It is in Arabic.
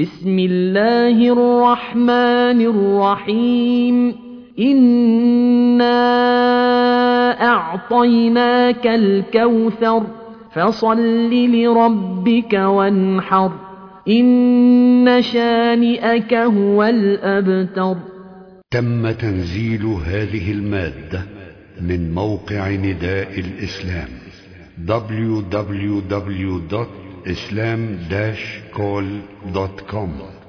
بسم الله الرحمن الرحيم. إنا أعطيناك الكوثر فصل لربك وانحر. إن شانئك هو الأبتر. تم تنزيل هذه المادة من موقع نداء الإسلام www.islam-call.com